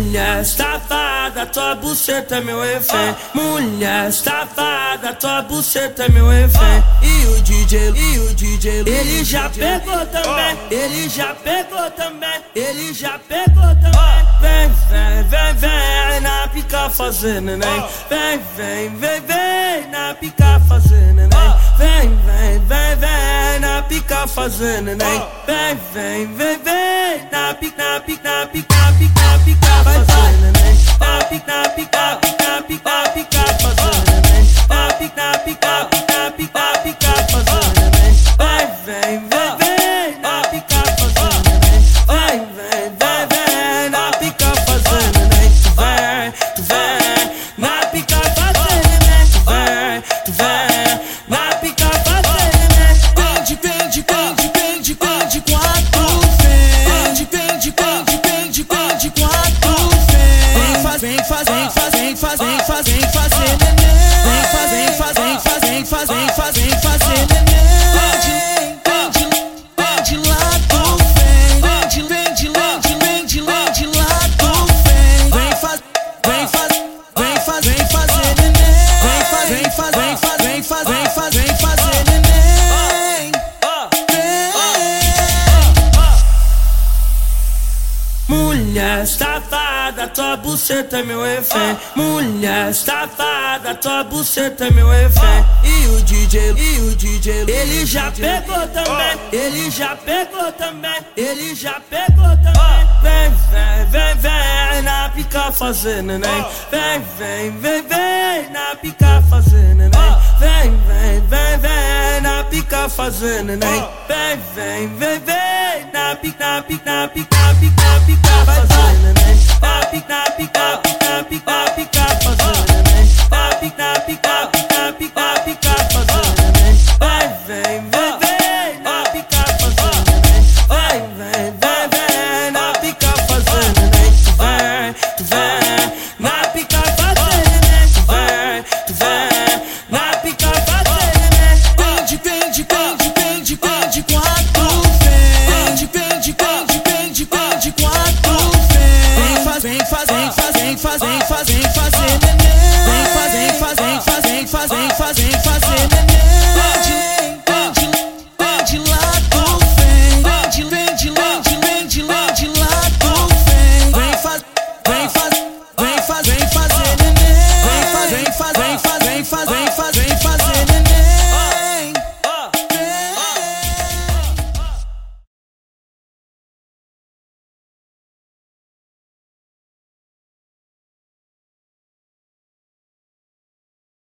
Mulher safada, tua buceta é meu refém. Mulher safada, tua buceta é meu refém. E o DJ, e o DJ, ele já pegou também. Ele já pegou também. Ele já pegou também. Vem, vem, vem, vem na pica fazer neném. Vem, vem, vem, vem na pica fazer neném. Vem, vem, vem, vem na pica fazer neném. Vem, vem, vem, vem na pica, na pica, na pica, pende quatro vem faz, vem faz, vem faz, vem faz, vem fazer neném Vem faz, vem faz, vem faz, vem faz, vem faz, vem fazer neném Pende, pende, pende lá do vem Pende, pende, pende, pende, pende lá do vem Vem faz, vem faz, vem vem fazer neném Vem faz, vem faz, vem faz, vem faz, vem faz, vem fazer neném safada, tua buceta é meu refém. Mulher safada, tua buceta é meu refém. E o DJ, e o DJ, ele já pegou também. Ele já pegou também. Ele já pegou também. Vem, vem, vem, vem na pica fazer neném. Vem, vem, vem, vem na pica fazer neném. Vem, vem, vem, vem na pica fazer neném. Vem, vem, vem, vem na pica, pica, pica, pica, pica fazer, vem fazer, fazer, fazer, vem fazer, fazer neném. Vem fazer, fazer, fazer, fazer, fazer, fazer.